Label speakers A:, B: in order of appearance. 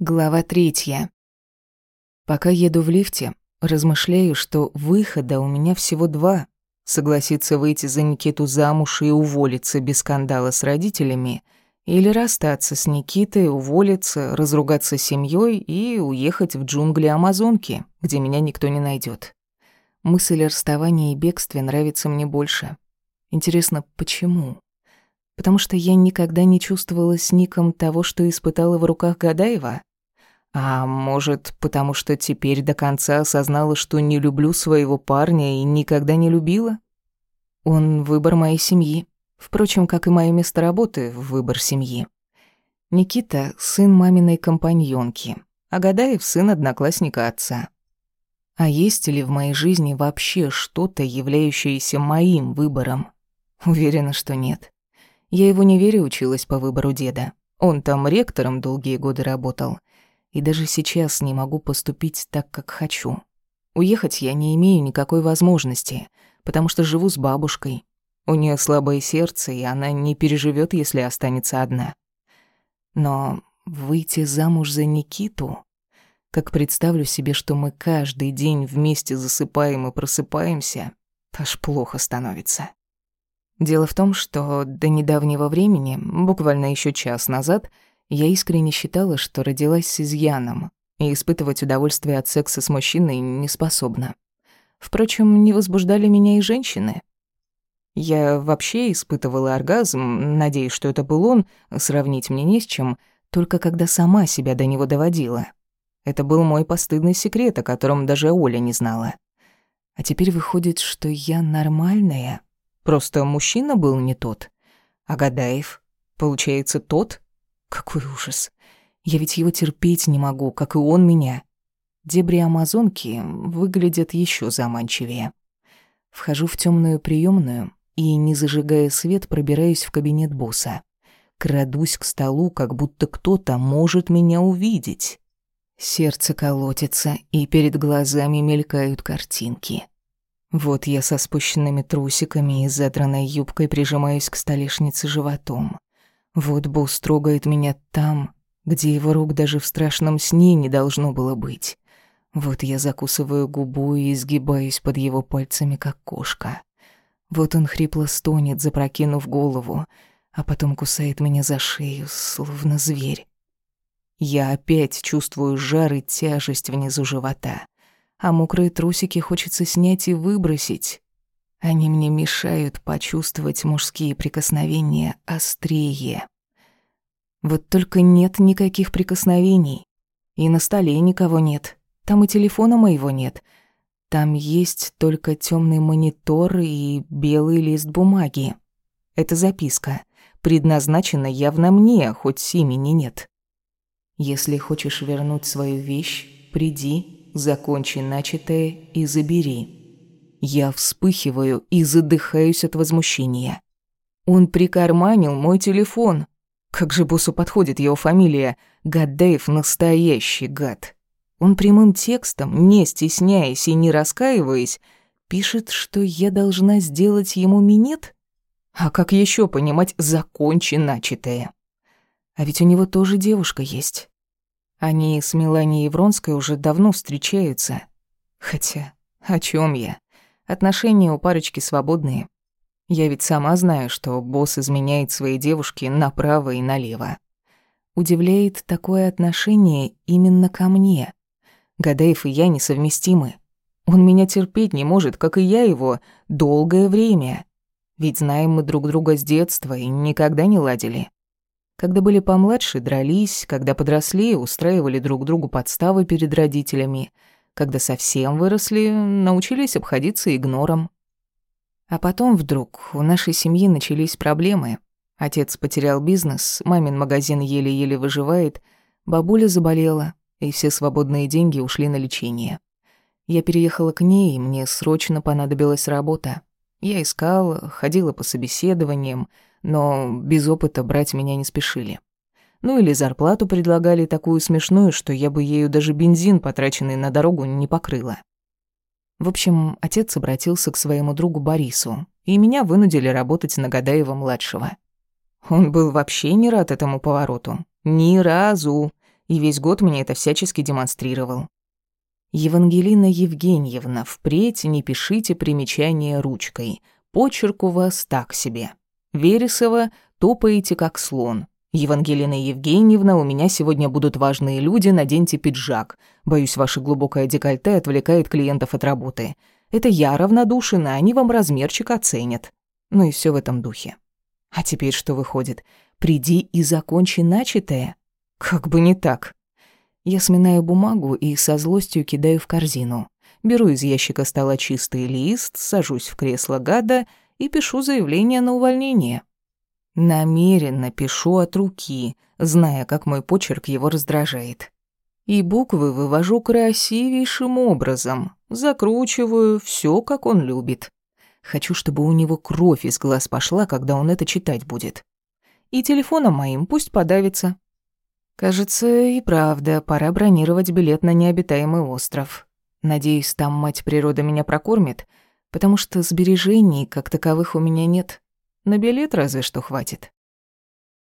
A: Глава третья. Пока еду в лифте, размышляю, что выхода у меня всего два. Согласиться выйти за Никиту замуж и уволиться без скандала с родителями, или расстаться с Никитой, уволиться, разругаться с семьей и уехать в джунгли Амазонки, где меня никто не найдет. Мысль о расставании и бегстве нравится мне больше. Интересно, почему? Потому что я никогда не чувствовала с Ником того, что испытала в руках Гадаева? А может, потому что теперь до конца осознала, что не люблю своего парня и никогда не любила? Он выбор моей семьи. Впрочем, как и мое место работы, выбор семьи. Никита — сын маминой компаньонки, а Гадаев — сын одноклассника отца. А есть ли в моей жизни вообще что-то, являющееся моим выбором? Уверена, что нет. Я его не верю училась по выбору деда. Он там ректором долгие годы работал — и даже сейчас не могу поступить так, как хочу. Уехать я не имею никакой возможности, потому что живу с бабушкой. У нее слабое сердце, и она не переживет, если останется одна. Но выйти замуж за Никиту... Как представлю себе, что мы каждый день вместе засыпаем и просыпаемся, аж плохо становится. Дело в том, что до недавнего времени, буквально еще час назад, я искренне считала, что родилась с изъяном, и испытывать удовольствие от секса с мужчиной не способна. Впрочем, не возбуждали меня и женщины. Я вообще испытывала оргазм, надеюсь, что это был он, сравнить мне не с чем, только когда сама себя до него доводила. Это был мой постыдный секрет, о котором даже Оля не знала. А теперь выходит, что я нормальная. Просто мужчина был не тот. А Гадаев, получается, тот, какой ужас. Я ведь его терпеть не могу, как и он меня. Дебри Амазонки выглядят еще заманчивее. Вхожу в темную приемную и, не зажигая свет, пробираюсь в кабинет босса. Крадусь к столу, как будто кто-то может меня увидеть. Сердце колотится, и перед глазами мелькают картинки. Вот я со спущенными трусиками и задранной юбкой прижимаюсь к столешнице животом. Вот босс трогает меня там, где его рук даже в страшном сне не должно было быть. Вот я закусываю губу и изгибаюсь под его пальцами, как кошка. Вот он хрипло стонет, запрокинув голову, а потом кусает меня за шею, словно зверь. Я опять чувствую жар и тяжесть внизу живота, а мокрые трусики хочется снять и выбросить. Они мне мешают почувствовать мужские прикосновения острее. Вот только нет никаких прикосновений. И на столе никого нет. Там и телефона моего нет. Там есть только темный монитор и белый лист бумаги. Это записка. Предназначена явно мне, хоть имени нет. Если хочешь вернуть свою вещь, приди, закончи начатое и забери. Я вспыхиваю и задыхаюсь от возмущения. Он прикарманил мой телефон. Как же боссу подходит его фамилия? Гадеев настоящий гад. Он прямым текстом, не стесняясь и не раскаиваясь, пишет, что я должна сделать ему минет? А как еще понимать «закончи начатое»? А ведь у него тоже девушка есть. Они с Меланией Евронской уже давно встречаются. Хотя, о чем я? Отношения у парочки свободные. Я ведь сама знаю, что босс изменяет своей девушке направо и налево. Удивляет такое отношение именно ко мне. Гадаев и я несовместимы. Он меня терпеть не может, как и я его, долгое время. Ведь знаем мы друг друга с детства и никогда не ладили. Когда были помладше, дрались, когда подросли, устраивали друг другу подставы перед родителями — когда совсем выросли, научились обходиться игнором. А потом вдруг у нашей семьи начались проблемы. Отец потерял бизнес, мамин магазин еле-еле выживает, бабуля заболела, и все свободные деньги ушли на лечение. Я переехала к ней, и мне срочно понадобилась работа. Я искала, ходила по собеседованиям, но без опыта брать меня не спешили. Ну или зарплату предлагали такую смешную, что я бы ею даже бензин, потраченный на дорогу, не покрыла. В общем, отец обратился к своему другу Борису, и меня вынудили работать на Гадаева-младшего. Он был вообще не рад этому повороту. Ни разу. и весь год мне это всячески демонстрировал. Евангелина Евгеньевна, впредь не пишите примечания ручкой. Почерк у вас так себе. Вересова топаете как слон. Евангелина Евгеньевна, у меня сегодня будут важные люди, наденьте пиджак. Боюсь, ваше глубокое декольте отвлекает клиентов от работы. Это я равнодушен, а они вам размерчик оценят. Ну и все в этом духе. А теперь что выходит? Приди и закончи начатое? Как бы не так. Я сминаю бумагу и со злостью кидаю в корзину. Беру из ящика стола чистый лист, сажусь в кресло гада и пишу заявление на увольнение. Намеренно пишу от руки, зная, как мой почерк его раздражает. И буквы вывожу красивейшим образом, закручиваю все, как он любит. Хочу, чтобы у него кровь из глаз пошла, когда он это читать будет. И телефоном моим пусть подавится. Кажется, и правда, пора бронировать билет на необитаемый остров. Надеюсь, там мать природа меня прокормит, потому что сбережений как таковых у меня нет. На билет разве что хватит.